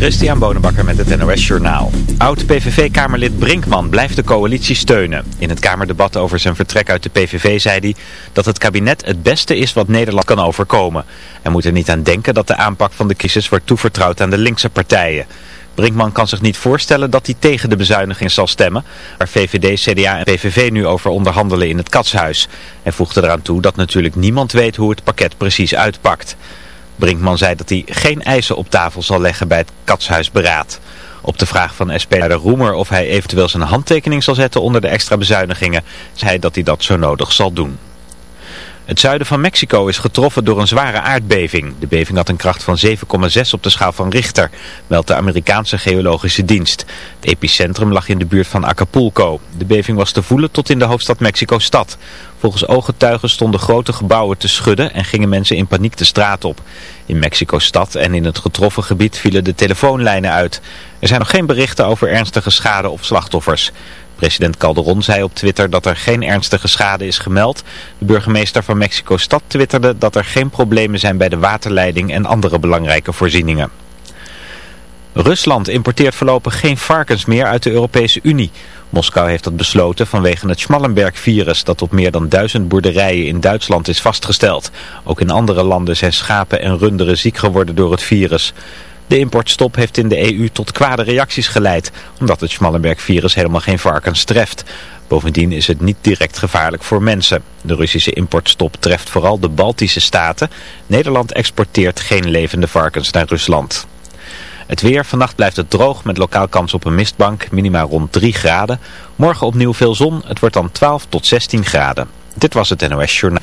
Christian Bonenbakker met het NOS Journaal. Oud-PVV-kamerlid Brinkman blijft de coalitie steunen. In het Kamerdebat over zijn vertrek uit de PVV zei hij dat het kabinet het beste is wat Nederland kan overkomen. Hij moet er niet aan denken dat de aanpak van de crisis wordt toevertrouwd aan de linkse partijen. Brinkman kan zich niet voorstellen dat hij tegen de bezuiniging zal stemmen, waar VVD, CDA en PVV nu over onderhandelen in het Katshuis. Hij voegde eraan toe dat natuurlijk niemand weet hoe het pakket precies uitpakt. Brinkman zei dat hij geen eisen op tafel zal leggen bij het katshuisberaad. Op de vraag van SP-leider Roemer of hij eventueel zijn handtekening zal zetten onder de extra bezuinigingen, zei hij dat hij dat zo nodig zal doen. Het zuiden van Mexico is getroffen door een zware aardbeving. De beving had een kracht van 7,6 op de schaal van Richter, meldt de Amerikaanse geologische dienst. Het epicentrum lag in de buurt van Acapulco. De beving was te voelen tot in de hoofdstad Mexico-stad. Volgens ooggetuigen stonden grote gebouwen te schudden en gingen mensen in paniek de straat op. In Mexico-stad en in het getroffen gebied vielen de telefoonlijnen uit. Er zijn nog geen berichten over ernstige schade of slachtoffers. President Calderon zei op Twitter dat er geen ernstige schade is gemeld. De burgemeester van Mexico-stad twitterde dat er geen problemen zijn bij de waterleiding en andere belangrijke voorzieningen. Rusland importeert voorlopig geen varkens meer uit de Europese Unie. Moskou heeft dat besloten vanwege het Schmallenberg-virus dat op meer dan duizend boerderijen in Duitsland is vastgesteld. Ook in andere landen zijn schapen en runderen ziek geworden door het virus. De importstop heeft in de EU tot kwade reacties geleid, omdat het Schmallenberg-virus helemaal geen varkens treft. Bovendien is het niet direct gevaarlijk voor mensen. De Russische importstop treft vooral de Baltische staten. Nederland exporteert geen levende varkens naar Rusland. Het weer, vannacht blijft het droog met lokaal kans op een mistbank, minimaal rond 3 graden. Morgen opnieuw veel zon, het wordt dan 12 tot 16 graden. Dit was het NOS Journaal.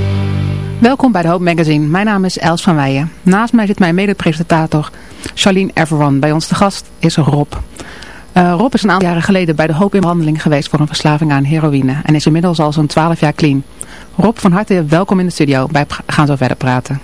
Welkom bij de Hoop Magazine. Mijn naam is Els van Weijen. Naast mij zit mijn mede-presentator Charlene Everwan. Bij ons de gast is Rob. Uh, Rob is een aantal jaren geleden bij de Hoop in behandeling geweest voor een verslaving aan heroïne. En is inmiddels al zo'n 12 jaar clean. Rob, van harte welkom in de studio. Wij gaan zo verder praten.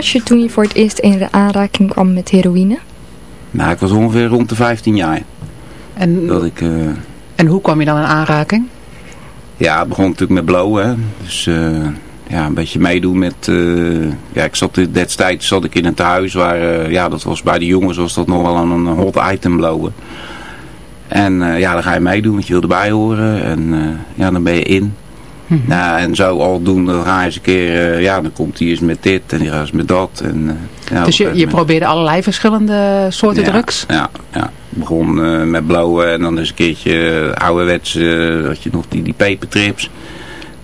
Was je toen je voor het eerst in de aanraking kwam met heroïne? Nou, ik was ongeveer rond de 15 jaar. En, dat ik, uh, en hoe kwam je dan in aanraking? Ja, het begon natuurlijk met blowen. Hè. Dus uh, ja, een beetje meedoen met... Uh, ja, ik zat destijds zat ik in een thuis waar... ja, dat was bij de jongens was dat nog wel een hot item blowen. En ja, dan ga je meedoen, want je wil erbij horen. En ja, dan ben je in. Mm Nou, en zo al doen, dan ga je eens een keer, uh, ja, dan komt hij eens met dit en die gaat eens met dat. En, uh, ja, dus je, je probeerde allerlei verschillende soorten ja, drugs? Ja, ja. Begon uh, met blauwe en dan eens een keertje ouderwets, had je nog die, die pepertrips.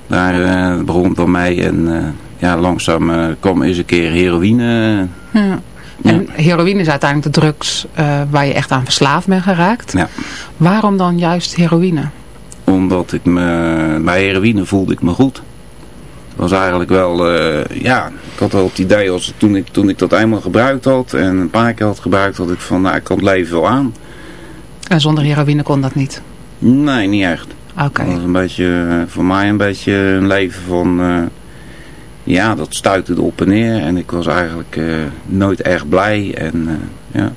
Daar begon het dan mee en ja, langzaam kwam eens een keer heroïne. Ja. En heroïne is uiteindelijk de drugs waar je echt aan verslaafd bent geraakt. Ja. Waarom dan juist heroïne? Omdat ik me, bij heroïne voelde ik me goed. Het was eigenlijk wel, uh, ja, ik had wel het idee als toen ik, toen ik dat eenmaal gebruikt had en een paar keer had gebruikt, had ik van, nou ik kan het leven wel aan. En zonder heroïne kon dat niet? Nee, niet echt. Oké. Okay. Dat was een beetje, voor mij een beetje een leven van, uh, ja, dat stuitte op en neer en ik was eigenlijk uh, nooit erg blij en ja.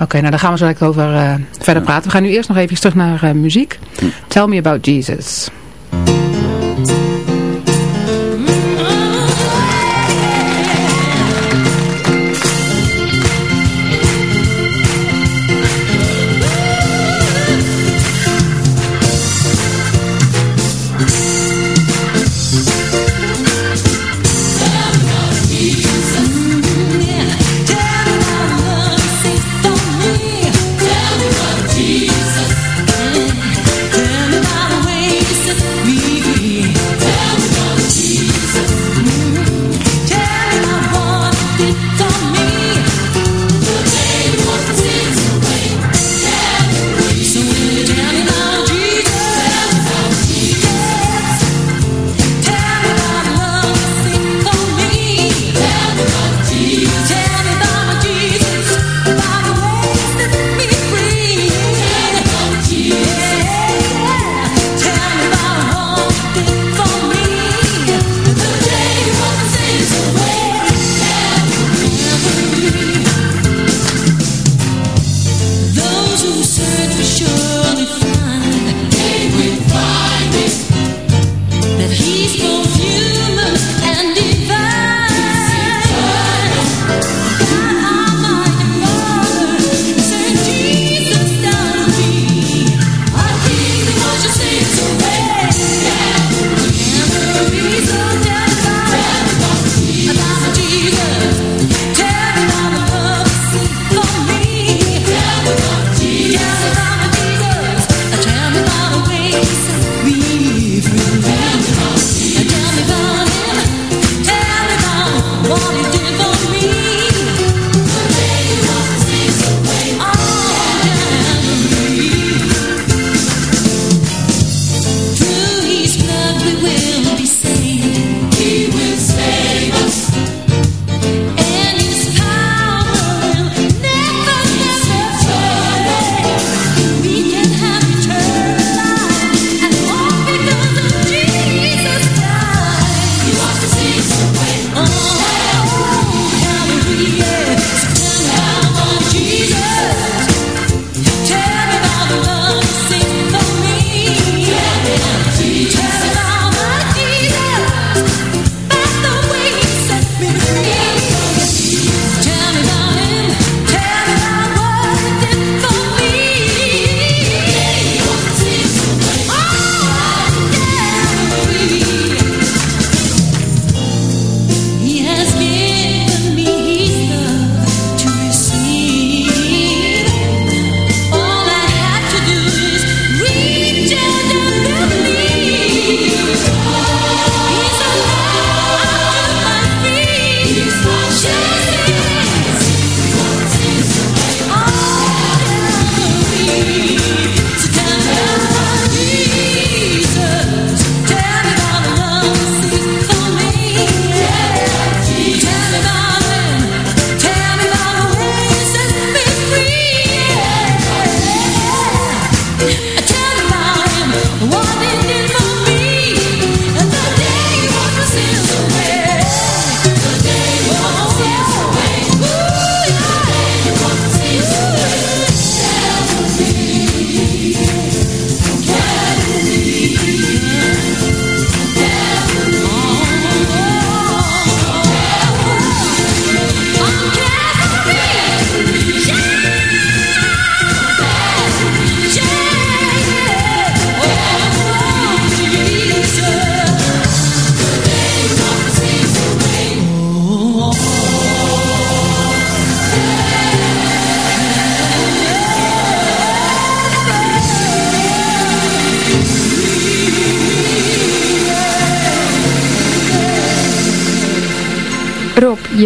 Oké, okay, nou daar gaan we zo lekker over uh, verder praten. We gaan nu eerst nog even terug naar uh, muziek. Hm. Tell me about Jesus.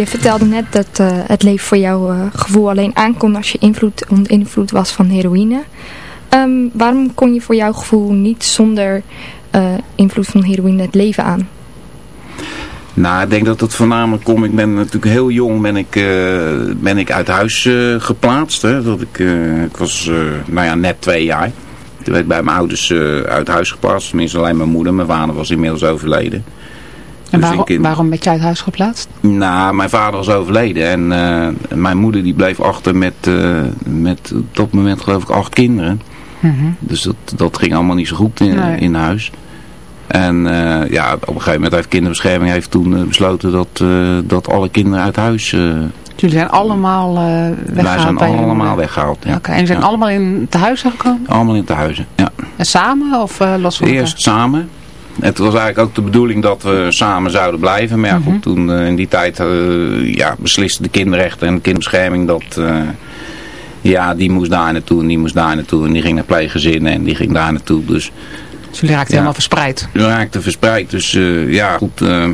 Je vertelde net dat uh, het leven voor jouw uh, gevoel alleen aankon als je invloed, invloed was van heroïne. Um, waarom kon je voor jouw gevoel niet zonder uh, invloed van heroïne het leven aan? Nou, ik denk dat het voornamelijk komt. Ik ben natuurlijk heel jong ben ik, ben ik uit huis geplaatst. Hè. Dat ik, ik was nou ja, net twee jaar. Toen werd ik bij mijn ouders uit huis geplaatst. Tenminste alleen mijn moeder. Mijn vader was inmiddels overleden. En dus waarom, waarom ben je uit huis geplaatst? Nou, mijn vader was overleden. En mijn moeder die bleef achter met, met op dat moment geloof ik acht kinderen. Mm -hmm. Dus dat, dat ging allemaal niet zo goed in, nee. in huis. En uh, ja, op een gegeven moment heeft kinderbescherming heeft toen besloten dat, dat alle kinderen uit huis... Jullie zijn allemaal weggehaald? Wij zijn allemaal weggehaald, ja. Okay. En jullie zijn ja. allemaal in tehuizen gekomen? Allemaal in tehuizen, ja. En samen of los van Eerst samen. Het was eigenlijk ook de bedoeling dat we samen zouden blijven. Maar ja, goed, -hmm. toen in die tijd ja, beslisten de kinderrechten en de kinderbescherming dat... ja, die moest daar naartoe en die moest daar naartoe. En die ging naar pleeggezinnen en die ging daar naartoe. Dus dus jullie raakten ja, helemaal verspreid? We raakten verspreid. Dus uh, ja, goed. Uh,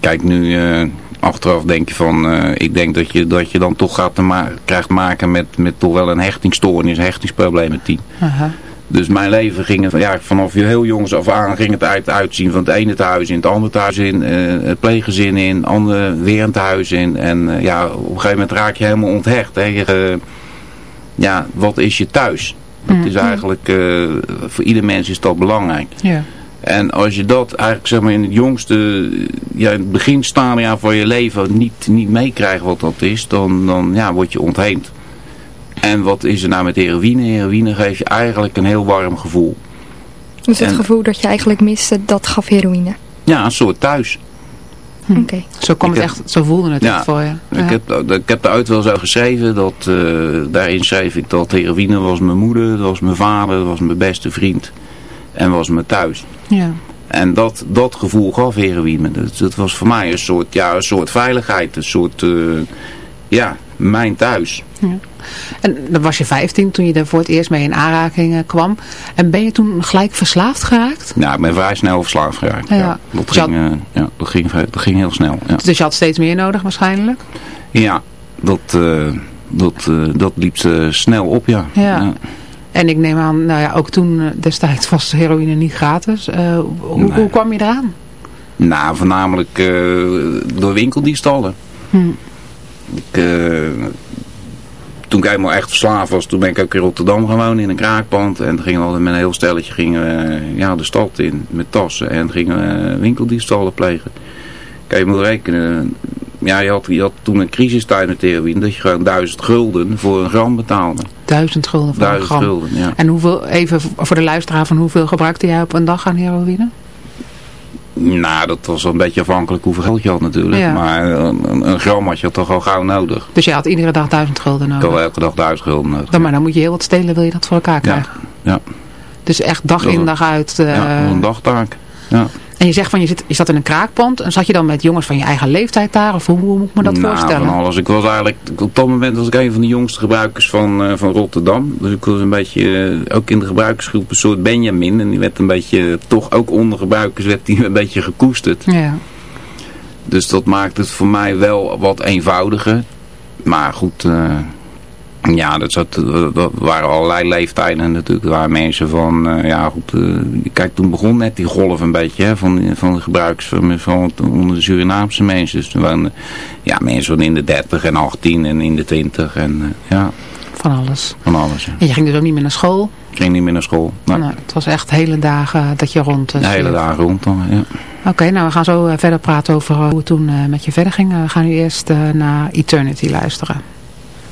kijk, nu uh, achteraf denk je van... ik denk dat je, dat je dan toch gaat te ma krijgt maken met, met toch wel een hechtingsstoornis, een hechtingsprobleem met team. -huh. Dus mijn leven ging ja, vanaf heel jongs af aan ging het uit, uitzien van het ene thuis in, het andere thuis in, het pleeggezin in, andere weer een thuis in. En ja, op een gegeven moment raak je helemaal onthecht. Hè. Je, ja, wat is je thuis? Dat is eigenlijk, uh, voor ieder mens is dat belangrijk. Ja. En als je dat eigenlijk zeg maar in het jongste, ja, in het beginstadia van je leven niet, niet meekrijgt wat dat is, dan, dan ja, word je ontheemd. En wat is er nou met heroïne? Heroïne geeft je eigenlijk een heel warm gevoel. Dus het en, gevoel dat je eigenlijk miste, dat gaf heroïne? Ja, een soort thuis. Hm. Oké. Okay. Zo, kwam het echt, zo voelde het ja, echt voor je. Ja. Ik, heb, ik heb eruit wel zo geschreven. Dat, uh, daarin schreef ik dat heroïne was mijn moeder, dat was mijn vader, dat was mijn beste vriend. En was mijn thuis. Ja. En dat, dat gevoel gaf heroïne. Dat, dat was voor mij een soort, ja, een soort veiligheid. Een soort, uh, ja, mijn thuis. Ja. En dan was je 15 toen je er voor het eerst mee in aanraking uh, kwam. En ben je toen gelijk verslaafd geraakt? Ja, ik ben vrij snel verslaafd geraakt. Ja. ja. Dat, ging, uh, ja, dat, ging, dat ging heel snel. Ja. Dus je had steeds meer nodig waarschijnlijk? Ja, dat, uh, dat, dat liep snel op, ja. ja. ja. En ik neem aan, nou ja, ook toen destijds was heroïne niet gratis. hoe, nee. hoe kwam je eraan? Nou, voornamelijk door winkeldiefstallen. Hm. Ik toen ik eenmaal echt verslaafd was, toen ben ik ook in Rotterdam gaan wonen in een kraakpand. En gingen we met een heel stelletje gingen we, ja, de stad in met tassen en gingen we winkeldiefstallen plegen. Kijk, je moet rekenen, ja, je had, je had toen een crisistijd met heroïne, dat je gewoon duizend gulden voor een gram betaalde. Duizend gulden voor duizend een gram? gulden, ja. En hoeveel, even voor de luisteraar, van hoeveel gebruikte jij op een dag aan heroïne? Nou, dat was een beetje afhankelijk hoeveel geld je had natuurlijk. Ja. Maar een, een, gram had je toch al gauw nodig. Dus je had iedere dag duizend gulden nodig? Ik had elke dag duizend gulden nodig. Dan, maar dan moet je heel wat stelen, wil je dat voor elkaar krijgen? Ja. ja. Dus echt dag in dag uit? Uh... Ja, een dagtaak. Ja. En je zegt van je, zit, je zat in een kraakpand. En zat je dan met jongens van je eigen leeftijd daar? Of hoe, hoe moet ik me dat nou, voorstellen? Van alles. Ik was eigenlijk, op dat moment was ik een van de jongste gebruikers van, uh, van Rotterdam. Dus ik was een beetje, uh, ook in de gebruikersgroep, een soort Benjamin. En die werd een beetje, toch ook onder gebruikers, werd die een beetje gekoesterd. Ja. Dus dat maakt het voor mij wel wat eenvoudiger. Maar goed... Uh, ja, dat, zat, dat waren allerlei leeftijden natuurlijk. Er waren mensen van, uh, ja goed, uh, kijk toen begon net die golf een beetje hè, van, van de gebruikers van, van onder de Surinaamse mensen. Dus toen waren ja, mensen van in de 30 en 18 en in de 20 en uh, ja. Van alles. Van alles, ja. En je ging dus ook niet meer naar school? Ik ging niet meer naar school. Nou, het was echt hele dagen dat je rond... Hele dagen rond dan, ja. Oké, okay, nou we gaan zo verder praten over hoe het toen met je verder ging. we gaan nu eerst naar Eternity luisteren.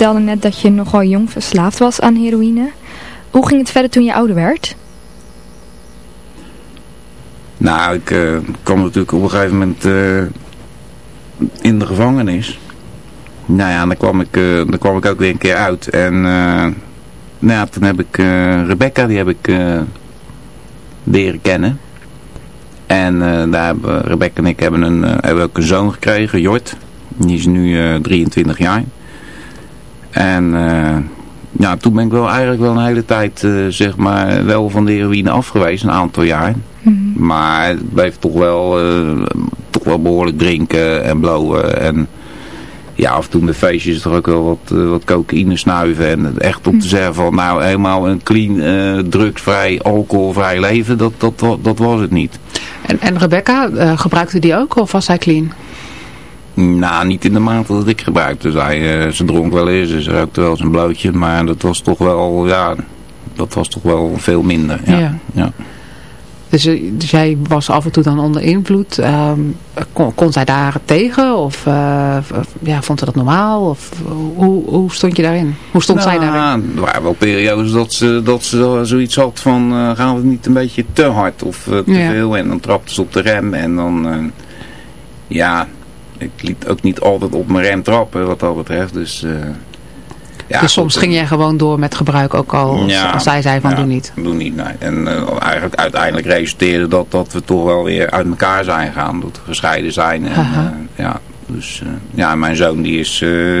vertelde net dat je nogal jong verslaafd was aan heroïne. Hoe ging het verder toen je ouder werd? Nou, ik uh, kwam natuurlijk op een gegeven moment uh, in de gevangenis. Nou ja, dan kwam ik, uh, dan kwam ik ook weer een keer uit. En nou toen heb ik Rebecca, die heb ik leren kennen. En daar hebben Rebecca en ik hebben, een, hebben ook een zoon gekregen, Jort. Die is nu 23 jaar. En ja, toen ben ik wel eigenlijk wel een hele tijd, zeg maar, wel van de heroïne afgewezen, een aantal jaar. Mhm. Maar het bleef toch wel, uh, toch wel behoorlijk drinken en blowen. En ja, af en toe de feestjes toch ook wel wat, wat cocaïne snuiven. En echt om te mhm. zeggen van nou helemaal een clean, drugsvrij, alcoholvrij leven, dat, dat, dat, was het niet. En, en Rebecca, gebruikte die ook of was hij clean? Nou, niet in de mate dat ik gebruikte. Zij, ze dronk wel eens, ze rookte wel eens een blootje, maar dat was toch wel, ja, dat was toch wel veel minder. ja. ja. Dus, eh, dus, jij was af en toe dan onder invloed. Ehm, kon, kon zij daar tegen? Of uh, ja, vond ze dat normaal? Of hoe, hoe stond je daarin? Hoe stond zij nou, daarin? Er waren wel periodes dat ze, dat ze zoiets had van... Uh, gaan we niet een beetje te hard of te veel? En dan trapte ze op de rem. En dan... ja, ik liet ook niet altijd op mijn rem trappen wat dat betreft. Dus... Ja, dus soms ging jij gewoon door met gebruik ook al als, zij zei van doe niet. Doe niet, nee. En uh, eigenlijk uiteindelijk resulteerde dat dat we toch wel weer uit elkaar zijn gaan. Dat we gescheiden zijn. En, uh, ja, dus ja, mijn zoon die is,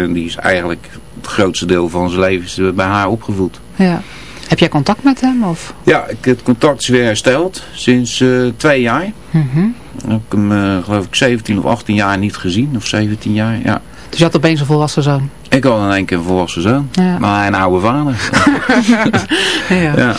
die is eigenlijk het grootste deel van zijn leven bij haar opgevoed. Ja. Heb jij contact met hem? Of? Ja, ik, het contact is weer hersteld sinds twee jaar. Mm -hmm. Ik heb hem geloof ik 17 of 18 jaar niet gezien. Of 17 jaar, ja. Dus je had opeens een volwassen zoon? Ik had in één keer een volwassen zoon. Ja. Maar een oude vader. ja. ja.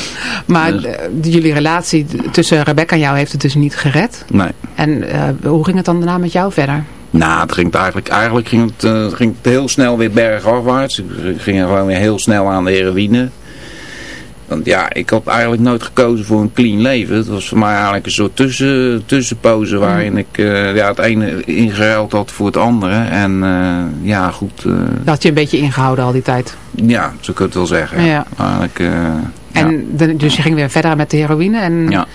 Maar dus- jullie relatie tussen Rebecca en jou heeft het dus niet gered? Nee. En uh, hoe ging het dan daarna met jou verder? Nou, het ging eigenlijk, eigenlijk ging het, uh, ging het heel snel weer bergafwaarts. Ik ging gewoon weer heel snel aan de heroïne. Want ja, ik had eigenlijk nooit gekozen voor een clean leven. Het was voor mij eigenlijk een soort tussen, tussenpose waarin ik uh, ja, het ene ingeruild had voor het andere. En uh, ja, goed. Uh, dat had je een beetje ingehouden al die tijd? Ja, zo kun je het wel zeggen. Ja. Eigenlijk, en ja. dus je ging weer verder met de heroïne. En ja.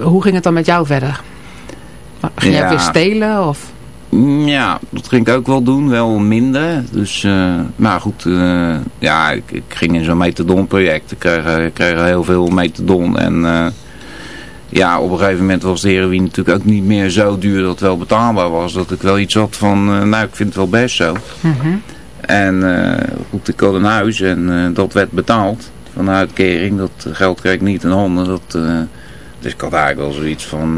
hoe ging het dan met jou verder? Ging jij weer stelen? Of? Ja, dat ging ik ook wel doen, wel minder. Dus, uh, maar goed, uh, ja, ik, ik, ging in zo'n metadonproject. Ik kreeg, ik kreeg heel veel metadon en uh, ja, op een gegeven moment was de heroïne natuurlijk ook niet meer zo duur dat het wel betaalbaar was. Dat ik wel iets had van, nou ik vind het wel best zo. Mm -hmm. En goed, ik had een huis en dat werd betaald van de uitkering. Dat geld kreeg ik niet in handen. Dat, dus ik had eigenlijk wel zoiets van,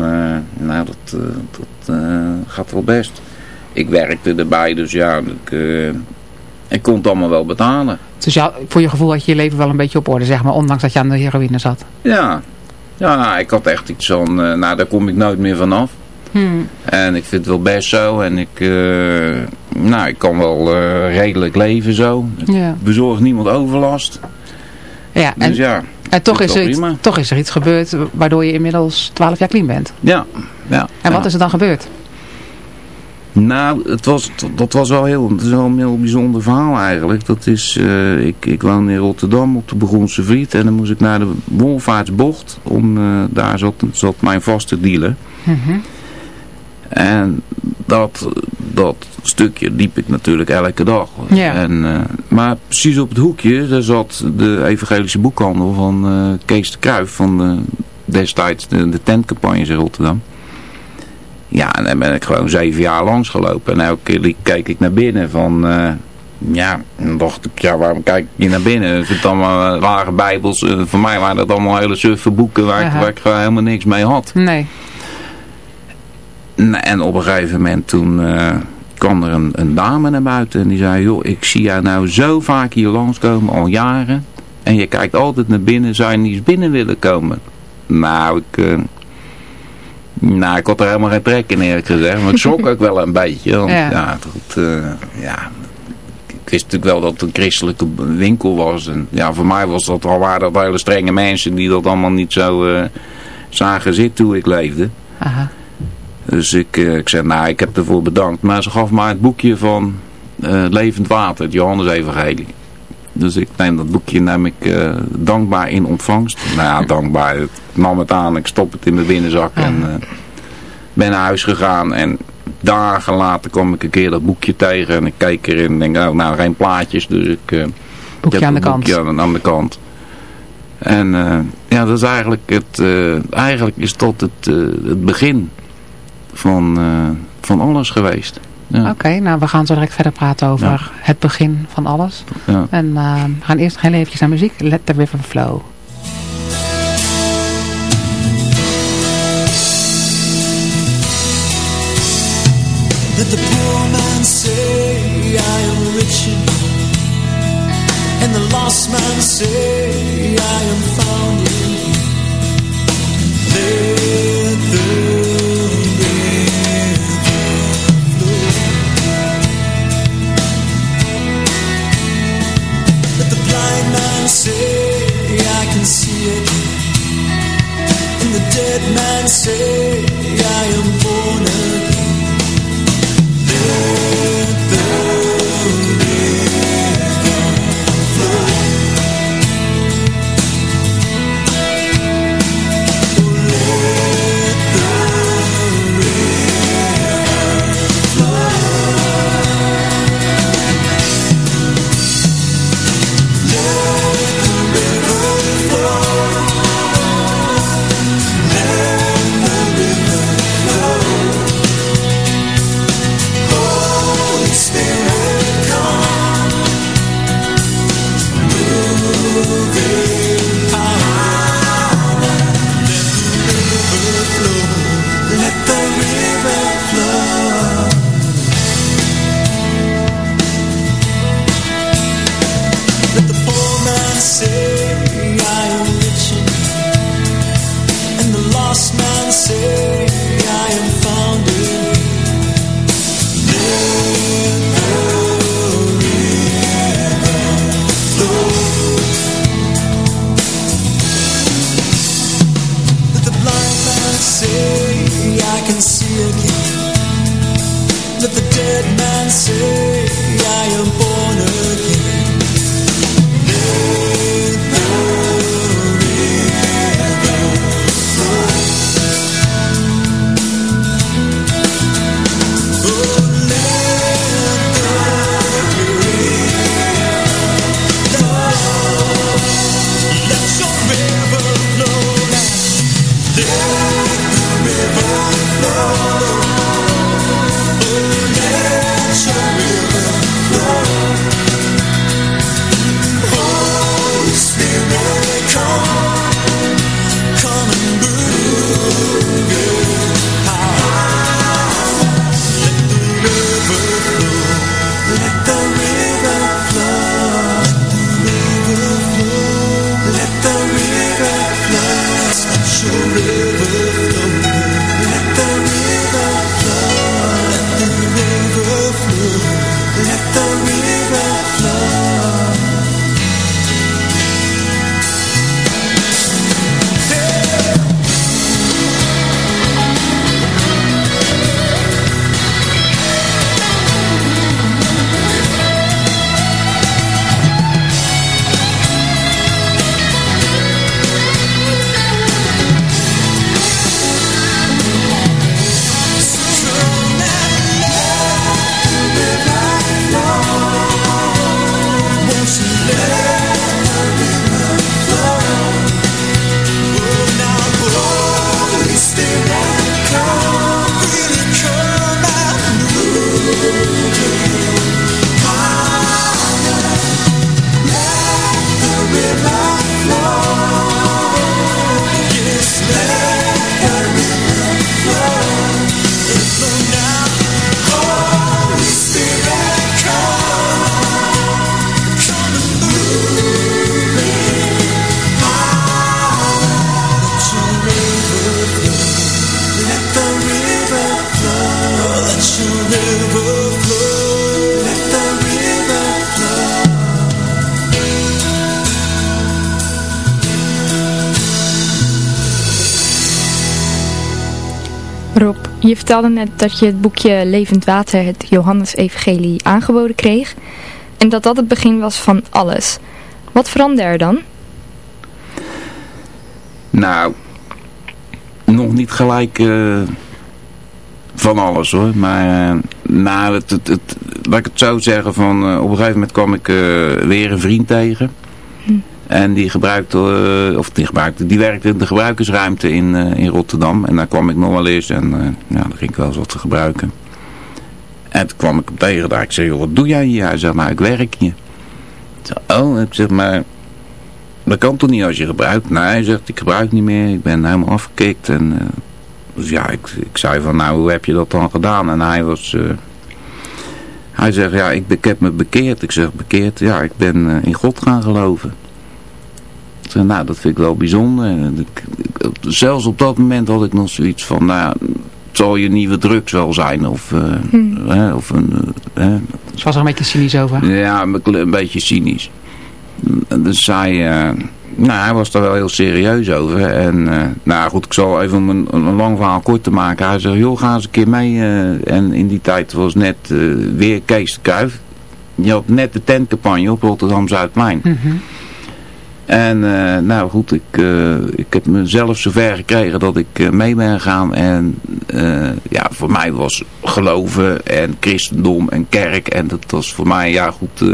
nou dat, dat gaat wel best. Ik werkte erbij, dus ja, ik, ik kon het allemaal wel betalen. Dus ja, voor je gevoel had je je leven wel een beetje op orde, zeg maar, ondanks dat je aan de heroïne zat? Ja, ja ik had echt iets van, nou daar kom ik nooit meer vanaf. Hmm. En ik vind het wel best zo. En ik, uh, nou, ik kan wel uh, redelijk leven zo. Ja. bezorg niemand overlast. Ja, dus en, ja. En toch is, er iets, toch is er iets gebeurd waardoor je inmiddels 12 jaar clean bent. Ja. Ja en wat ja. is er dan gebeurd? Nou, het was, dat was wel heel, het is wel een heel bijzonder verhaal eigenlijk. Dat is, uh, ik, ik woon in Rotterdam op de Begonse Vriet en dan moest ik naar de Wolvaartsbocht. Om, uh, daar zat, zat mijn vaste dealer. Mm -hmm. En dat, dat stukje liep ik natuurlijk elke dag. Ja. En, uh, maar precies op het hoekje, daar zat de evangelische boekhandel van Kees de Kruif van de, destijds de, de tentcampagnes in Rotterdam. Ja, en dan ben ik gewoon zeven jaar langs gelopen. En elke keer keek ik naar binnen van... Uh, ja, dan dacht ik, ja, waarom kijk je naar binnen? Het zijn allemaal lage bijbels. Uh, voor mij waren dat allemaal hele suffe boeken waar, ik, waar ik gewoon helemaal niks mee had. Nee. En op een gegeven moment toen uh, kwam er een, een, dame naar buiten en die zei, joh, ik zie jou nou zo vaak hier langskomen, al jaren. En je kijkt altijd naar binnen, zou je niet eens binnen willen komen? Nou, ik... Nou, ik had er helemaal geen trek in eerlijk gezegd, maar ik schrok ook wel een beetje. Want, ja. Ja, dat, uh, ja, ik wist natuurlijk wel dat het een christelijke winkel was. En ja, voor mij was dat al waren dat hele strenge mensen die dat allemaal niet zo zagen zitten hoe ik leefde. Aha. Dus ik, ik zei, nou, ik heb ervoor bedankt. Maar ze gaf mij het boekje van Levend Water, het Johannes-evangelie. Dus ik neem dat boekje neem ik, uh, dankbaar in ontvangst. Nou ja, dankbaar. Ik nam het aan, ik stop het in mijn binnenzak en uh, ben naar huis gegaan. En dagen later kwam ik een keer dat boekje tegen en ik keek erin en denk, oh, nou geen plaatjes. Dus ik, uh, boekje ik aan de boekje kant. Aan, aan, de kant. En ja, dat is eigenlijk het, eigenlijk is tot het, het begin van, van alles geweest. Ja. Oké, okay, nou we gaan zo direct verder praten over ja. het begin van alles. Ja. En uh, we gaan eerst nog heel eventjes naar muziek. Let the River Flow. Let the poor man say I am rich And the lost man say I am found in Let can see it. And the dead man say I am born again Je vertelde net dat je het boekje Levend Water, het Johannes-evangelie, aangeboden kreeg. En dat dat het begin was van alles. Wat veranderde er dan? Nou, nog niet gelijk uh, van alles hoor. Maar uh, nou, het, het, wat ik het zou zeggen, van, uh, op een gegeven moment kwam ik weer een vriend tegen. En die gebruikte, of die gebruikte, die werkte in de gebruikersruimte in, in Rotterdam. En daar kwam ik nog wel eens en ja, daar ging ik wel eens wat te gebruiken. En toen kwam ik hem tegen daar. Ik zei, wat doe jij hier? Hij zei, nou ik werk hier. Ik oh, ik zeg maar, dat kan toch niet als je gebruikt? Nee, hij zegt, ik gebruik niet meer. Ik ben helemaal afgekikt. En, dus ja, ik, ik zei van, nou, hoe heb je dat dan gedaan? En hij was... Hij zegt, ja, ik, heb me bekeerd. Ik zeg, bekeerd? Ja, ik ben in God gaan geloven. Nou, dat vind ik wel bijzonder. Ik, ik, zelfs op dat moment had ik nog zoiets van, nou, het zal je nieuwe drugs wel zijn. Of, hmm. hè, of een... Ze was er een beetje cynisch over. Ja, een, een beetje cynisch. Dus zij, uh, nou, hij was daar wel heel serieus over. En uh, nou goed, ik zal even een, een, lang verhaal kort te maken. Hij zei, joh, ga eens een keer mee. Uh, en in die tijd was net weer Kees de Kuif. Je had net de tentcampagne op Rotterdam-Zuidplein. Mm -hmm. En uh, nou goed, ik, uh, ik heb mezelf zover gekregen dat ik uh, mee ben gegaan. En ja, voor mij was geloven en christendom en kerk. En dat was voor mij, ja goed,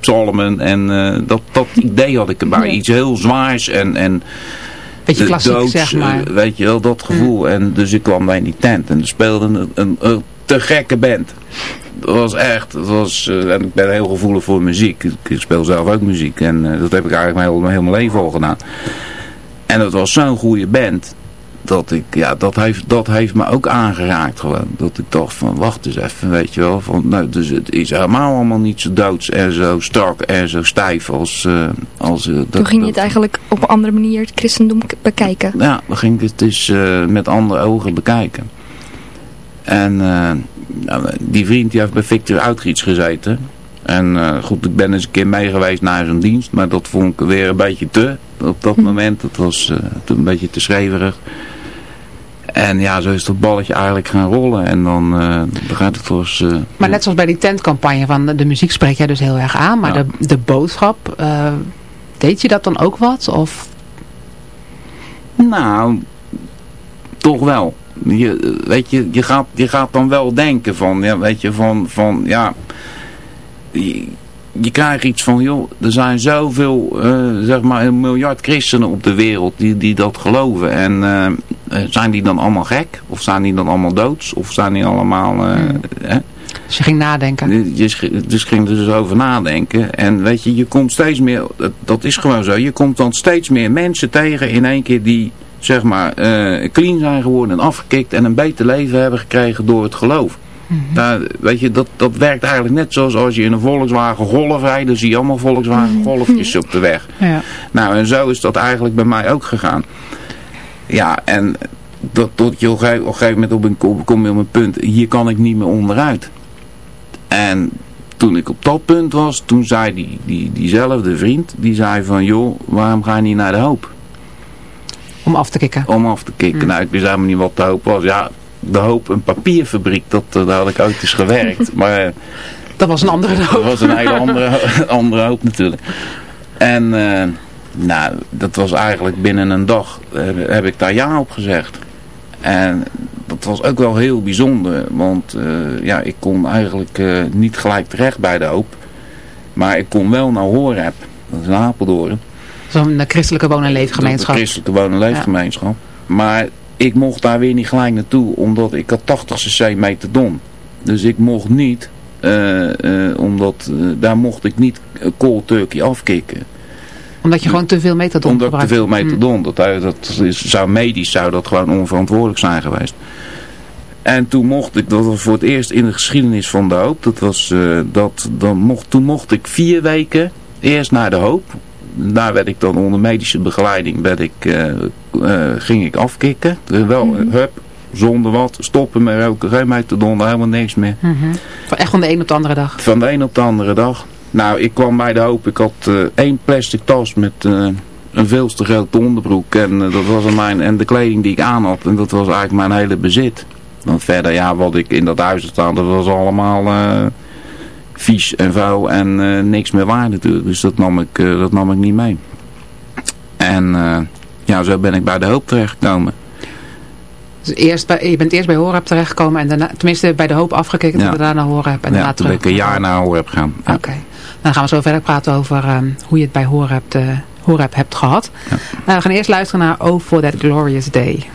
psalmen. En dat, dat idee had ik erbij. Iets heel zwaars en... en Beetje klassiek, doods, zeg maar. weet je wel, dat gevoel. Mm. En dus ik kwam bij die tent en er speelde een, een, een te gekke band dat was echt, dat was, uh, en ik ben heel gevoelig voor muziek. Ik speel zelf ook muziek en uh, dat heb ik eigenlijk mijn, heel mijn leven al gedaan. En het was zo'n goede band, dat ik, ja, dat heeft, dat heeft me ook aangeraakt gewoon. Dat ik dacht van, wacht eens even, weet je wel. Van, nou, dus het is helemaal allemaal niet zo doods en zo strak en zo stijf als... Uh, als uh, dat, Toen ging je het eigenlijk op een andere manier het christendom bekijken? Ja, dan ging ik het dus uh, met andere ogen bekijken. En nou, die vriend die heeft bij Victor Outreach gezeten. En uh, goed, ik ben eens een keer mee geweest naar zijn dienst. Maar dat vond ik weer een beetje te op dat hm. moment. Dat was uh, een beetje te schreverig. En ja, zo is dat balletje eigenlijk gaan rollen. En dan, uh, gaat het voor maar net zoals bij die tentcampagne van de muziek spreek jij dus heel erg aan. Maar ja. de, de boodschap, deed je dat dan ook wat? Of... Nou, toch wel je, weet je, je gaat, je gaat dan wel denken van, ja, weet je, van, van ja, je, je krijgt iets van, joh, er zijn zoveel, uh, zeg maar, een miljard christenen op de wereld die, die dat geloven. En uh, zijn die dan allemaal gek? Of zijn die dan allemaal doods? Of zijn die allemaal... Uh, hè? Dus je ging nadenken. Je, dus ging er dus over nadenken. En weet je, je komt steeds meer, dat is gewoon zo, je komt dan steeds meer mensen tegen in één keer die zeg maar, uh, clean zijn geworden en afgekikt en een beter leven hebben gekregen door het geloof. Mm -hmm. weet je, dat, dat werkt eigenlijk net zoals als je in een Volkswagen Golf rijdt, dan zie je allemaal Volkswagen mhm. Golfjes op de weg. Ja. Nou, en zo is dat eigenlijk bij mij ook gegaan. Ja, en dat, tot je op een gegeven moment op een, kom je op een punt, hier kan ik niet meer onderuit. En toen ik op dat punt was, toen zei die, die, diezelfde vriend, die zei van, joh, waarom ga je niet naar de hoop? Om af te kicken? Om af te kicken. Mm. Nou, ik wist helemaal niet wat de hoop was. Ja, de hoop, een papierfabriek, dat, eh, daar had ik ooit eens gewerkt. maar, eh, dat was een andere hoop. Dat was een hele andere, andere hoop natuurlijk. En uh, nou, dat was eigenlijk binnen een dag heb ik daar ja op gezegd. En dat was ook wel heel bijzonder. Want uh, ja, ik kon eigenlijk niet gelijk terecht bij de hoop. Maar ik kon wel naar Horeb. Dat is in Apeldoorn. Zo'n christelijke woon- en leefgemeenschap. Een christelijke woon- en leefgemeenschap. Ja. Maar ik mocht daar weer niet gelijk naartoe, omdat ik had 80 cc metadon. Dus ik mocht niet, uh, uh, omdat uh, daar mocht ik niet cold turkey afkicken. Omdat je gewoon te veel metadon Omdat gebruikt. te veel metadon. Hmm. Dat, dat is, zou medisch zou dat gewoon onverantwoordelijk zijn geweest. En toen mocht ik, dat was voor het eerst in de geschiedenis van de hoop, dat was, dat, dan mocht, toen mocht ik vier weken eerst naar de hoop, daar werd ik dan onder medische begeleiding werd ik, uh, uh, ging ik afkicken. wel, mm -hmm. hup, zonder wat, stoppen met roken, geen metadon, helemaal niks meer. Mm -hmm. Echt van de een op de andere dag? Van de een op de andere dag. Nou, ik kwam bij de hoop, ik had één plastic tas met een veel te grote onderbroek. En dat was mijn, en de kleding die ik aan had. En dat was eigenlijk mijn hele bezit. Want verder, ja, wat ik in dat huis staan, dat was allemaal vies en vuil en niks meer waard natuurlijk. Dus dat nam ik, dat nam ik niet mee. En ja, zo ben ik bij de hoop terechtgekomen. Dus eerst bij, je bent eerst bij Horeb terechtgekomen en daarna, tenminste bij de hoop afgekeken ja. en daarna naar Horeb en ja, daarna terug. ben ik een jaar naar Horeb gaan. Ja. Oké, okay. dan gaan we zo verder praten over um, hoe je het bij Horeb, de, Horeb hebt gehad. Ja. We gaan eerst luisteren naar Oh for that glorious day.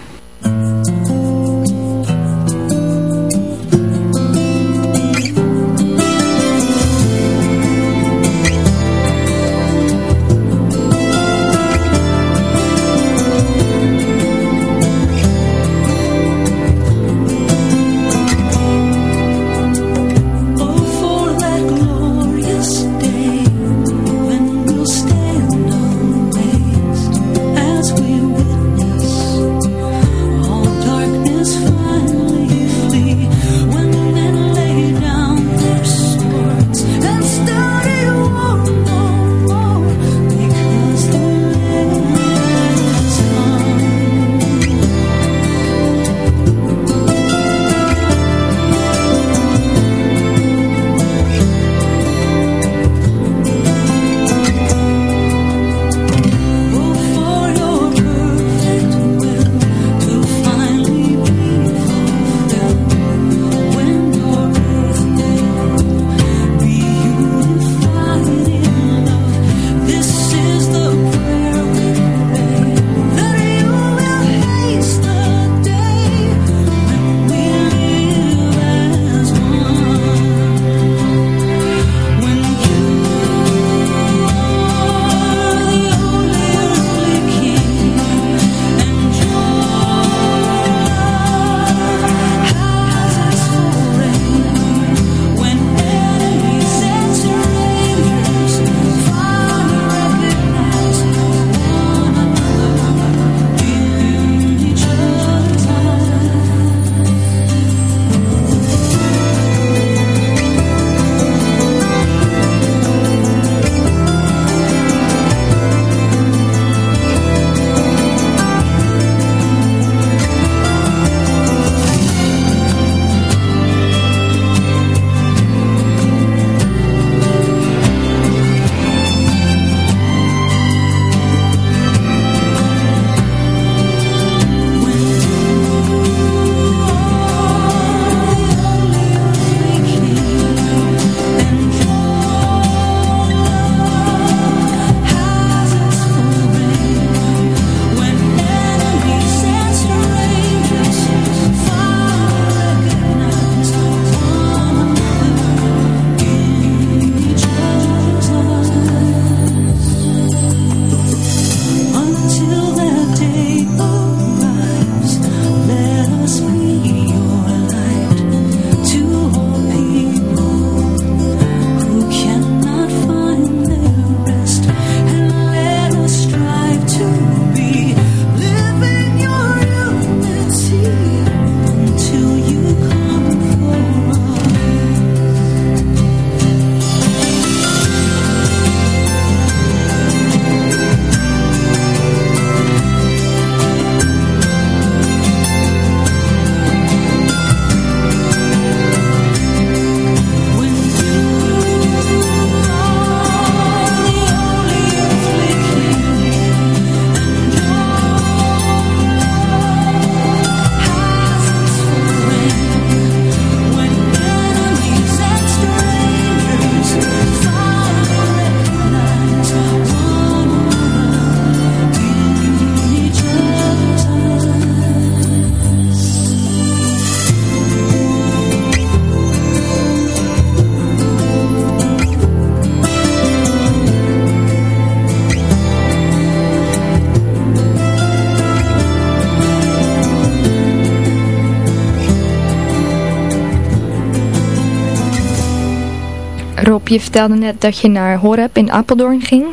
Rob, je vertelde net dat je naar Horeb in Apeldoorn ging.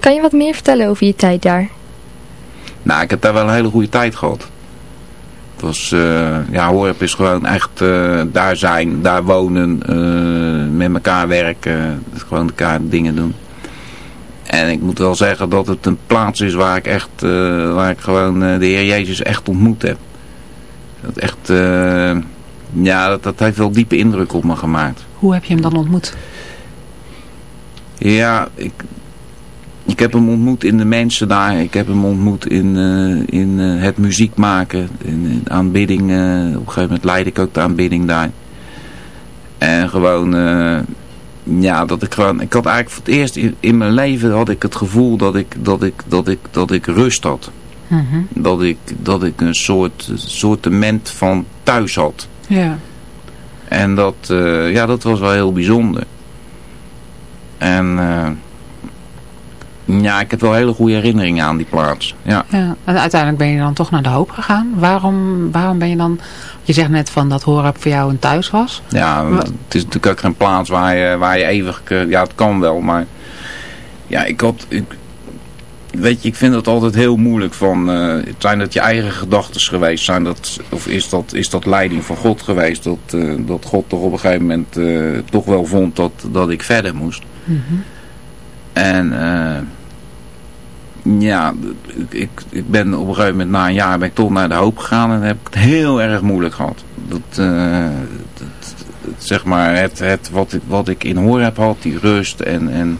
Kan je wat meer vertellen over je tijd daar? Nou, ik heb daar wel een hele goede tijd gehad. Het was, uh, ja, Horeb is gewoon echt uh, daar zijn, daar wonen, uh, met elkaar werken, gewoon elkaar dingen doen. En ik moet wel zeggen dat het een plaats is waar ik echt, waar ik gewoon de Heer Jezus echt ontmoet heb. Dat echt, ja, dat, dat heeft wel diepe indruk op me gemaakt. Hoe heb je hem dan ontmoet? Ja, ik, ik heb hem ontmoet in de mensen daar. Ik heb hem ontmoet in, uh, in uh, het muziek maken. In, in aanbidding. Uh, op een gegeven moment leidde ik ook de aanbidding daar. En gewoon... ja, dat ik gewoon... Ik had eigenlijk voor het eerst in, in, mijn leven had ik het gevoel dat ik, dat ik, dat ik, dat ik rust had. -hmm. dat, ik, dat ik een soort sortiment van thuis had. Ja. En dat, ja, dat was wel heel bijzonder. En... Ja, ik heb wel hele goede herinneringen aan die plaats. Ja. ja. En uiteindelijk ben je dan toch naar de hoop gegaan. Waarom, waarom ben je dan... Je zegt net van dat Horab voor jou een thuis was. Ja, het is natuurlijk ook geen plaats waar je, waar je eeuwig... Ja, het kan wel, maar... Ja, ik had... Ik, weet je, ik vind het altijd heel moeilijk van... Uh, zijn dat je eigen gedachten geweest? Zijn dat, of is dat, is dat leiding van God geweest? Dat, uh, dat God toch op een gegeven moment uh, toch wel vond dat, dat ik verder moest. Mm -hmm. En ja, ik, ik ben op een gegeven moment na een jaar ben ik toch naar de hoop gegaan en heb ik het heel erg moeilijk gehad. Dat, dat, zeg maar, het, het wat, ik, wat ik in hoor heb gehad, die rust en, en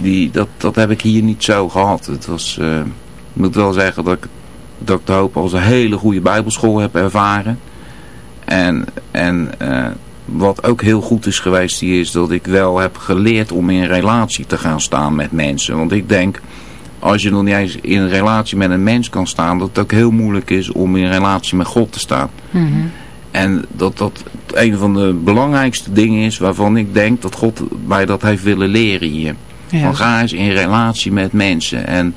die, dat, dat heb ik hier niet zo gehad. Het was, uh, ik moet wel zeggen dat ik, dat ik de hoop als een hele goede bijbelschool heb ervaren. En, en uh, wat ook heel goed is geweest hier is dat ik wel heb geleerd om in relatie te gaan staan met mensen. Want ik denk, als je nog niet eens in een relatie met een mens kan staan, dat het ook heel moeilijk is om in relatie met God te staan. Mm -hmm. En dat dat een van de belangrijkste dingen is waarvan ik denk dat God mij dat heeft willen leren hier. Ja. Van ga eens in relatie met mensen. En,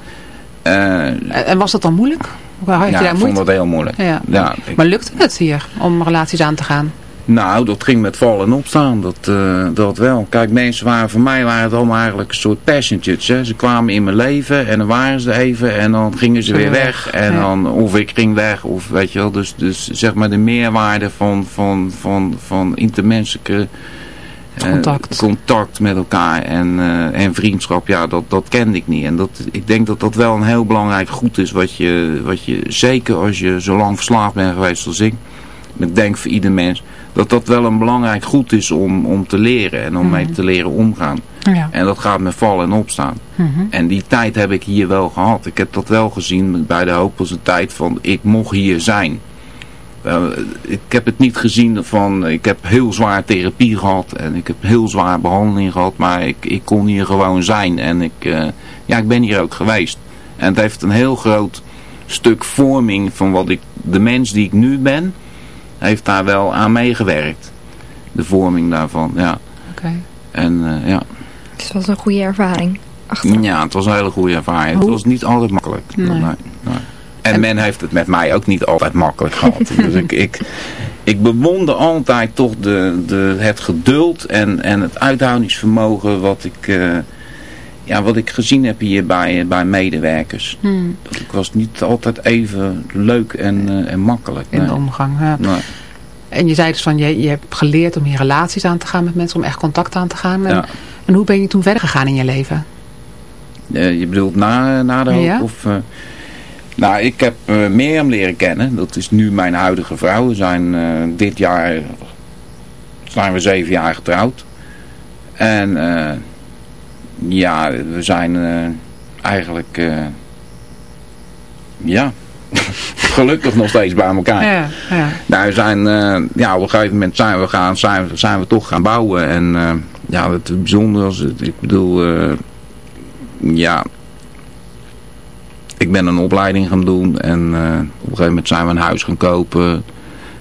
uh, en was dat dan moeilijk? Had je ja, daar ik vond dat heel moeilijk. Ja. Ja, ik... Maar lukte het hier om relaties aan te gaan? Nou, dat ging met vallen en opstaan, dat, uh, dat wel. Kijk, mensen waren, voor mij waren het allemaal eigenlijk een soort passengers. Hè. Ze kwamen in mijn leven en dan waren ze even en dan gingen ze weer weg. En ja. dan, of ik ging weg, of weet je wel. Dus, dus zeg maar de meerwaarde van, van, van, van intermenselijke contact. contact met elkaar en, uh, en vriendschap, ja, dat, dat kende ik niet. En dat, ik denk dat dat wel een heel belangrijk goed is, wat je, wat je zeker als je zo lang verslaafd bent geweest als ik, ik denk voor ieder mens dat dat wel een belangrijk goed is om, om te leren en om Mhm. mee te leren omgaan. Ja. En dat gaat met vallen en opstaan. Mhm. En die tijd heb ik hier wel gehad. Ik heb dat wel gezien bij de hoop was een tijd van ik mocht hier zijn. Uh, ik heb het niet gezien van, ik heb heel zwaar therapie gehad en ik heb heel zwaar behandeling gehad, maar ik, ik kon hier gewoon zijn en ik, uh, ja, ik ben hier ook geweest. En het heeft een heel groot stuk vorming van wat ik, de mens die ik nu ben, heeft daar wel aan meegewerkt. De vorming daarvan, ja. Oké. En uh, ja. Dus het was een goede ervaring. Achteraf. Ja, het was een hele goede ervaring. Hoe? Het was niet altijd makkelijk. Nee. En, en, men heeft het met mij ook niet altijd makkelijk gehad. dus ik, ik, ik bewonder altijd toch de, de, het geduld en, en het uithoudingsvermogen wat ik, uh, ja, wat ik gezien heb hier bij, bij medewerkers. Hmm. Dat ik was niet altijd even leuk en, uh, en makkelijk. In nee. de omgang, ja. Nee. En je zei dus van, je, je hebt geleerd om in relaties aan te gaan met mensen, om echt contact aan te gaan. En, ja. en hoe ben je toen verder gegaan in je leven? Uh, je bedoelt na, na de hoop? Ja. Of, uh, nou, ik heb uh, Mirjam leren kennen. Dat is nu mijn huidige vrouw. We zijn dit jaar, zijn we zeven jaar getrouwd. En ja, we zijn eigenlijk, ja, gelukkig nog steeds bij elkaar. Ja, ja. Nou, we zijn, ja, op een gegeven moment zijn we, gaan, zijn, zijn we toch gaan bouwen. En ja, het bijzonder was, ik bedoel, ja, ik ben een opleiding gaan doen. En op een gegeven moment zijn we een huis gaan kopen.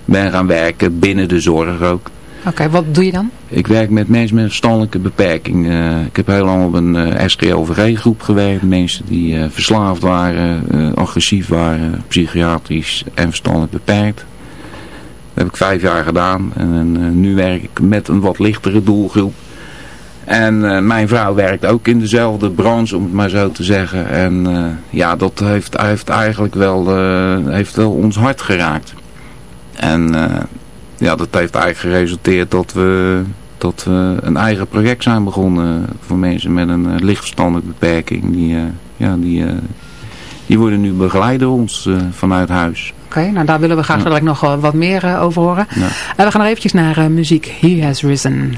Ben gaan werken, binnen de zorg ook. Oké, okay, wat doe je dan? Ik werk met mensen met een verstandelijke beperking. Uh, ik heb heel lang op een uh, SGLVG groep gewerkt. Mensen die uh, verslaafd waren, agressief waren, psychiatrisch en verstandelijk beperkt. Dat heb ik vijf jaar gedaan. En nu werk ik met een wat lichtere doelgroep. En mijn vrouw werkt ook in dezelfde branche, om het maar zo te zeggen. En ja, dat heeft, heeft eigenlijk wel, heeft wel ons hart geraakt. En ja, dat heeft eigenlijk geresulteerd dat we dat we een eigen project zijn begonnen voor mensen met een lichtverstandelijke beperking. Die, ja, die, die worden nu begeleid door ons vanuit huis. Oké, nou daar willen we graag ja. nog wat meer over horen. Ja. we gaan nog eventjes naar muziek. He Has Risen.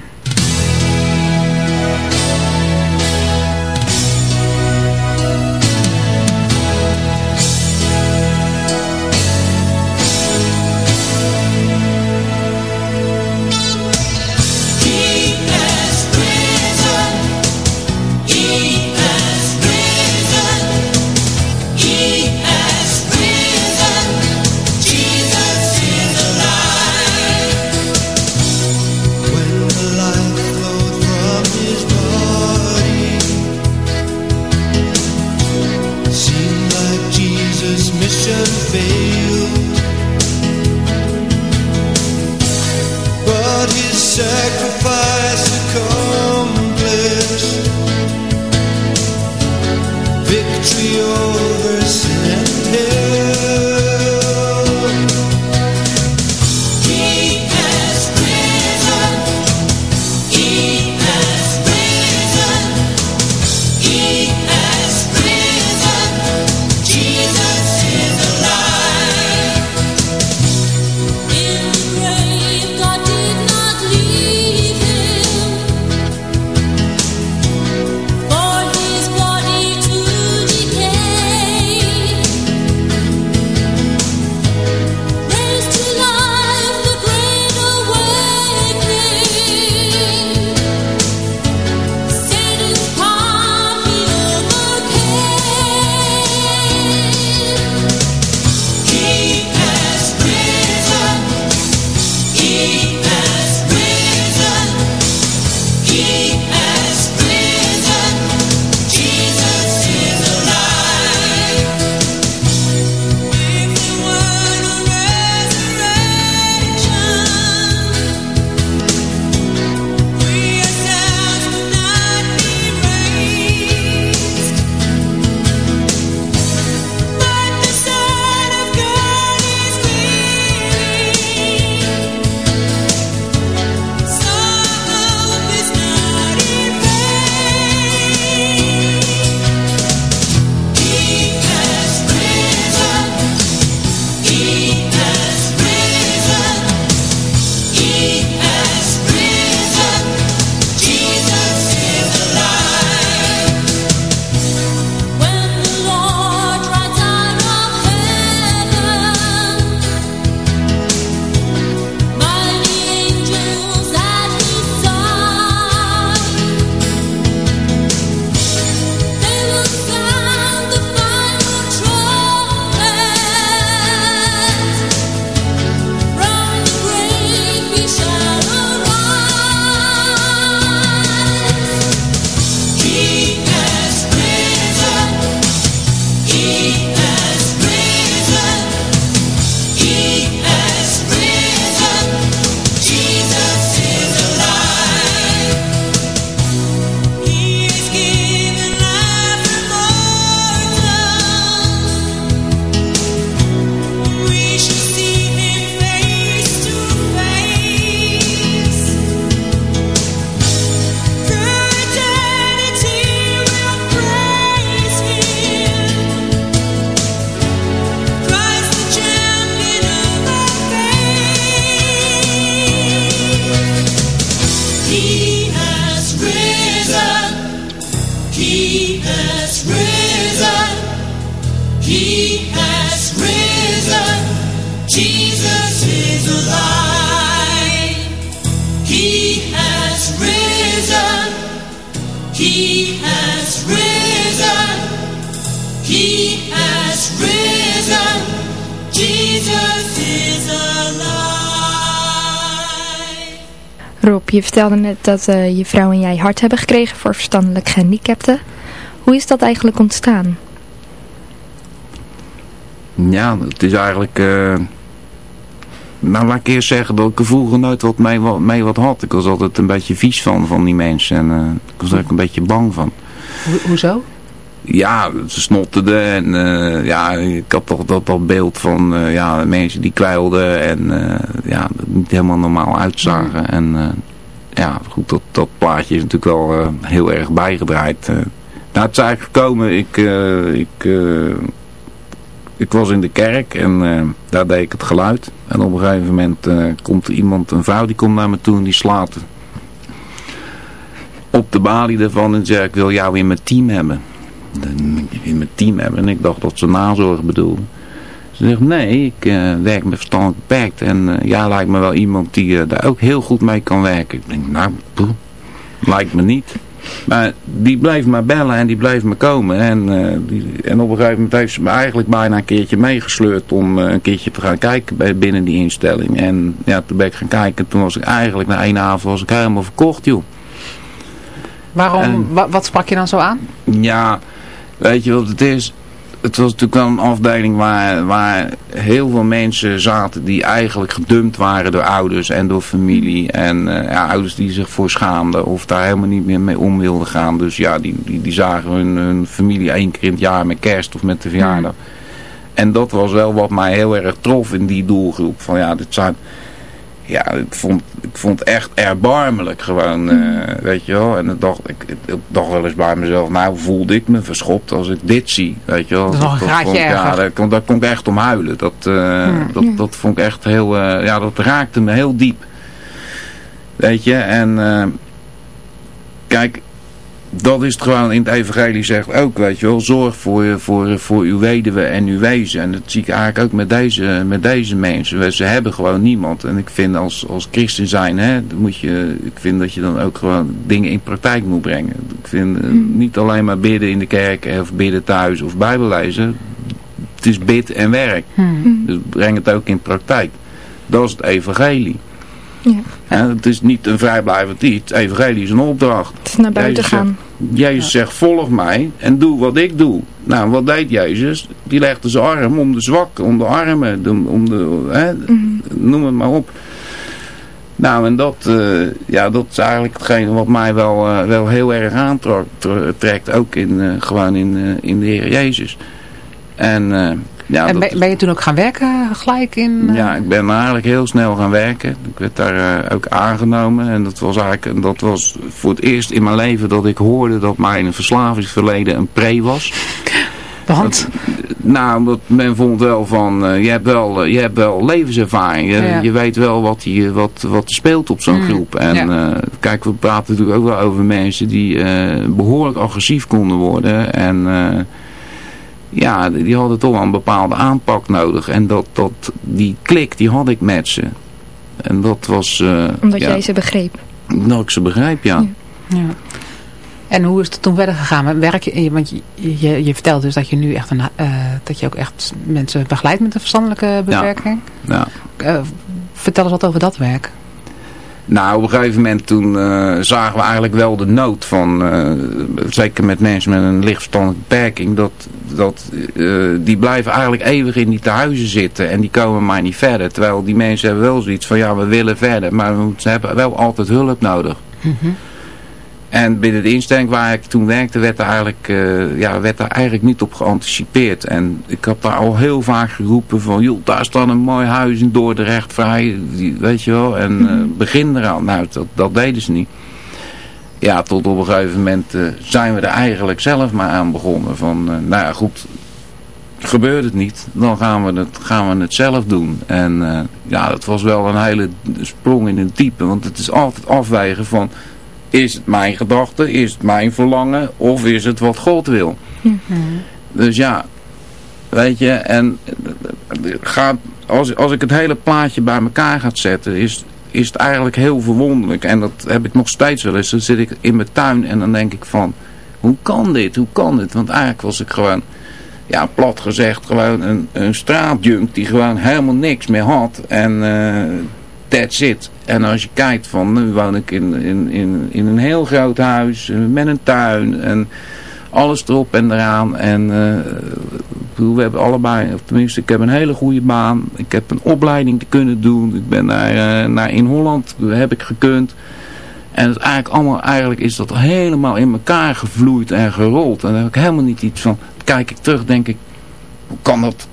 Je vertelde net dat uh, je vrouw en jij hart hebben gekregen voor verstandelijk gehandicapten. Hoe is dat eigenlijk ontstaan? Ja, het is eigenlijk... Uh, nou, laat ik eerst zeggen dat ik vroeger nooit wat mee, wat mee wat had. Ik was altijd een beetje vies van, van die mensen. En uh, ik was er ook een beetje bang van. Ho hoezo? ja, ze snotterden en uh, ja, ik had toch dat, dat beeld van uh, ja, mensen die kwijlden en uh, ja, niet helemaal normaal uitzagen. En ja, goed, dat, dat plaatje is natuurlijk wel heel erg bijgedraaid. nou, het is eigenlijk gekomen, ik, ik, ik was in de kerk en daar deed ik het geluid. En op een gegeven moment komt er iemand, een vrouw, die komt naar me toe en die slaat op de balie ervan en zegt, ik wil jou in mijn team hebben. In mijn team hebben. En ik dacht dat ze nazorg bedoelde. Ze zegt, nee, ik uh, werk met verstand beperkt. En uh, ja, lijkt me wel iemand die uh, daar ook heel goed mee kan werken. Ik denk, nou, poeh, lijkt me niet. Maar die bleef maar bellen en die bleef me komen. En, die, en op een gegeven moment heeft ze me eigenlijk bijna een keertje meegesleurd om een keertje te gaan kijken bij, binnen die instelling. En ja, toen ben ik gaan kijken. Toen was ik eigenlijk na één avond was ik helemaal verkocht, joh. Waarom, wat sprak je dan zo aan? Ja, weet je wat het is? Het was natuurlijk wel een afdeling waar, waar heel veel mensen zaten die eigenlijk gedumpt waren door ouders en door familie. En uh, ja, ouders die zich voor schaamden of daar helemaal niet meer mee om wilden gaan. Dus ja, die, die, die zagen hun, hun familie één keer in het jaar met kerst of met de verjaardag. En dat was wel wat mij heel erg trof in die doelgroep. Van ja, dit zijn ja, ik vond, ik vond het echt erbarmelijk gewoon, uh, weet je wel. En dan dacht, ik, ik dacht wel eens bij mezelf, nou voelde ik me verschopt als ik dit zie, weet je wel. Dat is nog een graadje Ja, daar kon, daar kon ik echt om huilen. Dat, uh, dat, dat vond ik echt heel, uh, ja, dat raakte me heel diep. Weet je, en kijk, dat is het gewoon in het evangelie zegt ook, weet je wel, zorg voor, voor, voor uw weduwe en uw wezen. En dat zie ik eigenlijk ook met deze, met deze mensen. Ze hebben gewoon niemand. En ik vind als, als christen zijn, hè, moet je, ik vind dat je dan ook gewoon dingen in praktijk moet brengen. Ik vind eh, hmm. niet alleen maar bidden in de kerk of bidden thuis of bijbel lezen. Het is bid en werk. Hmm. Dus breng het ook in praktijk. Dat is het evangelie. Ja. het is niet een vrijblijvend iets. Evangelie is een opdracht. Het is naar buiten gaan. Jezus zegt, volg mij en doe wat ik doe. Nou, wat deed Jezus? Die legde zijn arm om de zwakken, om de armen, om de, hè, mhm. noem het maar op. Nou, en dat, uh, ja, dat is eigenlijk hetgene wat mij wel, uh, wel heel erg aantrekt. Ook in, uh, gewoon in, in de Heer Jezus. En ja, en ben, je toen ook gaan werken gelijk in? Uh... Ja, ik ben eigenlijk heel snel gaan werken. Ik werd daar uh, ook aangenomen. En dat was eigenlijk dat was voor het eerst in mijn leven dat ik hoorde dat mijn verslavingsverleden een pre was. Want? nou, omdat men vond wel van, uh, je, hebt wel, je hebt wel levenservaring. Je, je weet wel wat, die, wat, wat er speelt op zo'n mm. groep. En ja. kijk, we praten natuurlijk ook wel over mensen die behoorlijk agressief konden worden. En ja, die hadden toch wel een bepaalde aanpak nodig. En dat, dat, die klik, die had ik met ze. En dat was... Uh, Omdat jij ze begreep. Dat ik ze begrijp, ja. ja. ja. En hoe is het toen verder gegaan? Werk je, want je, je, je vertelt dus dat je nu echt een, uh, dat je ook echt mensen begeleidt met een verstandelijke beperking. Ja. ja. Uh, vertel eens wat over dat werk. Nou, op een gegeven moment toen uh, zagen we eigenlijk wel de nood van, uh, zeker met mensen met een lichtverstandelijke beperking, dat, dat uh, die blijven eigenlijk eeuwig in die tehuizen zitten en die komen maar niet verder. Terwijl die mensen hebben wel zoiets van, ja, we willen verder, maar ze hebben wel altijd hulp nodig. Mm. En binnen de instelling waar ik toen werkte, werd er eigenlijk, uh, ja, werd er eigenlijk niet op geanticipeerd. En ik had daar al heel vaak geroepen van, joh, daar staat een mooi huis in Dordrecht vrij, weet je wel. En uh, begin eraan. Nou, dat, dat deden ze niet. Ja, tot op een gegeven moment uh, zijn we er eigenlijk zelf maar aan begonnen. Van, nou ja, goed, gebeurt het niet, dan gaan we het, gaan we het zelf doen. En ja, dat was wel een hele sprong in een type. Want het is altijd afwegen van is het mijn gedachte, is het mijn verlangen of is het wat God wil? Dus ja, weet je, en gaat, als, als ik het hele plaatje bij elkaar ga zetten, is, is het eigenlijk heel verwonderlijk. En dat heb ik nog steeds wel eens. Dan zit ik in mijn tuin en dan denk ik van, hoe kan dit, hoe kan dit? Want eigenlijk was ik gewoon, ja plat gezegd, gewoon een, een straatjunk die gewoon helemaal niks meer had. En uh, that's it. En als je kijkt van, nu woon ik in, in, in, in een heel groot huis eh, met een tuin en alles erop en eraan. En uh, we hebben allebei, of tenminste ik heb een hele goede baan. Ik heb een opleiding te kunnen doen. Ik ben naar, uh, naar in Holland, heb ik gekund. En het eigenlijk allemaal, eigenlijk is dat helemaal in elkaar gevloeid en gerold. En dan heb ik helemaal niet iets van, kijk ik terug, denk ik, hoe kan dat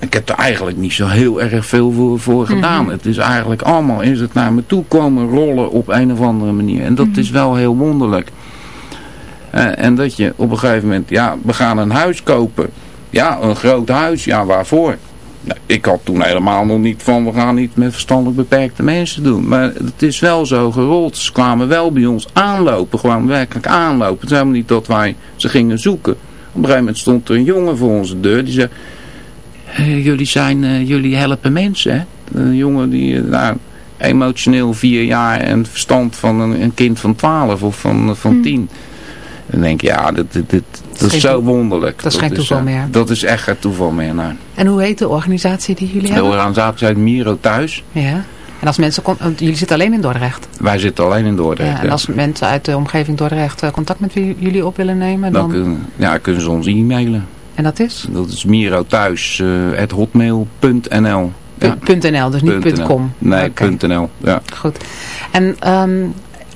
ik heb er eigenlijk niet zo heel erg veel voor, voor gedaan. Mhm. Het is eigenlijk allemaal, is het naar me toe komen rollen op een of andere manier. En dat Mhm. is wel heel wonderlijk. Eh, en dat je op een gegeven moment, ja, we gaan een huis kopen. Ja, een groot huis, ja, waarvoor? Nou, ik had toen helemaal nog niet van, we gaan niet met verstandelijk beperkte mensen doen. Maar het is wel zo gerold. Ze kwamen wel bij ons aanlopen, gewoon werkelijk aanlopen. Het is helemaal niet dat wij ze gingen zoeken. Op een gegeven moment stond er een jongen voor onze deur, die zei... "Eh, jullie, zijn, eh, jullie helpen mensen, hè? Een jongen die, eh, nou, emotioneel vier jaar en het verstand van een, een kind van twaalf of van, van tien. Dan denk je, ja, dit, dit, dit, dat is zo wonderlijk. dat is geen toeval meer. Dat is echt geen toeval meer, nou. En hoe heet de organisatie die jullie De hebben? organisatie heet Miro Thuis. Ja. En als mensen, want jullie zitten alleen in Dordrecht. Wij zitten alleen in Dordrecht. Ja, en ja. als mensen uit de omgeving Dordrecht contact met jullie op willen nemen, Dan dan... kunnen, ja, kunnen ze ons e-mailen. En dat is? Dat is mirothuis.hotmail.nl ja. Punt .nl, dus niet Punt NL. .com. Nee, punt .nl. Ja. Goed. En ehm,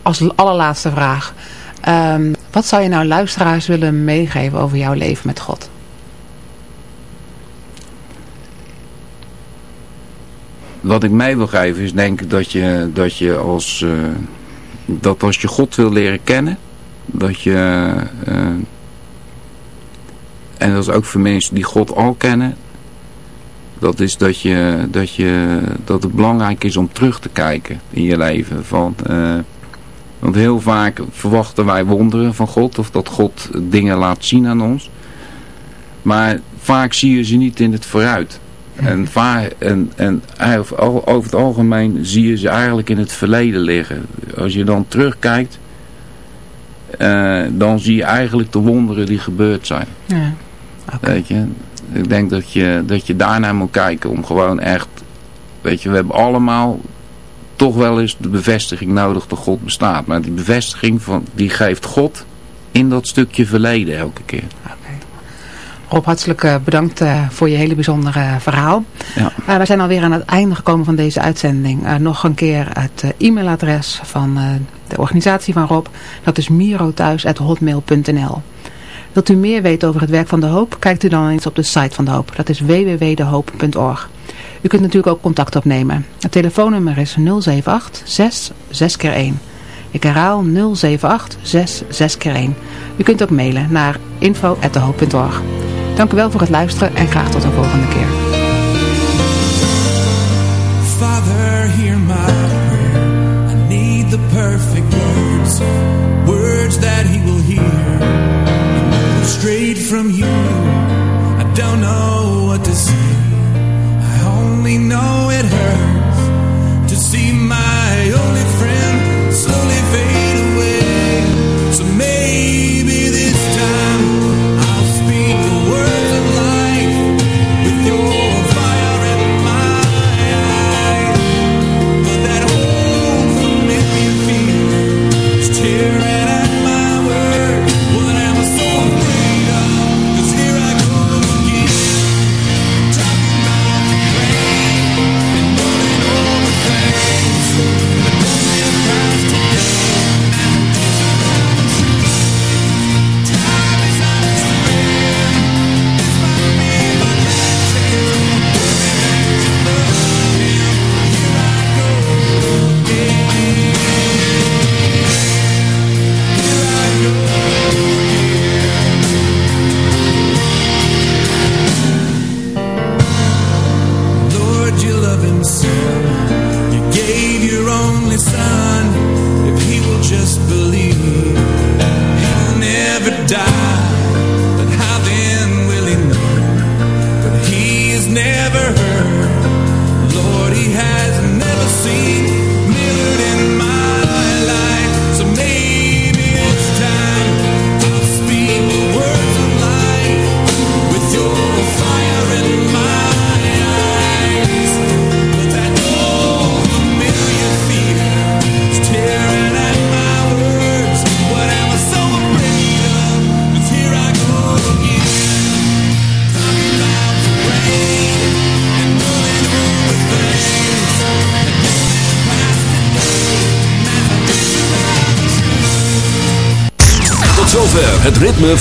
als allerlaatste vraag. Ehm, wat zou je nou luisteraars willen meegeven over jouw leven met God? Wat ik mee wil geven is denk ik dat je, dat je als, eh, dat als je God wil leren kennen, dat je, eh, en dat is ook voor mensen die God al kennen, dat is dat, je, dat, je, dat het belangrijk is om terug te kijken in je leven. Van, eh, want heel vaak verwachten wij wonderen van God of dat God dingen laat zien aan ons. Maar vaak zie je ze niet in het vooruit. En, en, en over over het algemeen zie je ze eigenlijk in het verleden liggen. Als je dan terugkijkt, eh, dan zie je eigenlijk de wonderen die gebeurd zijn. Ja. Weet je, ik denk dat je, dat je daarnaar moet kijken om gewoon echt, weet je, we hebben allemaal toch wel eens de bevestiging nodig dat God bestaat. Maar die bevestiging van, die geeft God in dat stukje verleden elke keer. Rob, hartelijk eh, bedankt eh, voor je hele bijzondere eh, verhaal. Ja. We zijn alweer aan het einde gekomen van deze uitzending. Nog een keer het e-mailadres van de organisatie van Rob. Dat is mirothuis.hotmail.nl Wilt u meer weten over het werk van De Hoop? Kijkt u dan eens op de site van De Hoop. Dat is www.dehoop.org. U kunt natuurlijk ook contact opnemen. Het telefoonnummer is 078 6 6 keer 1. Ik herhaal 078 6 6 keer 1. U kunt ook mailen naar info.dehoop.org. Dank u wel voor het luisteren en graag tot een volgende keer. Straight from you, I don't know what to say. I only know it hurts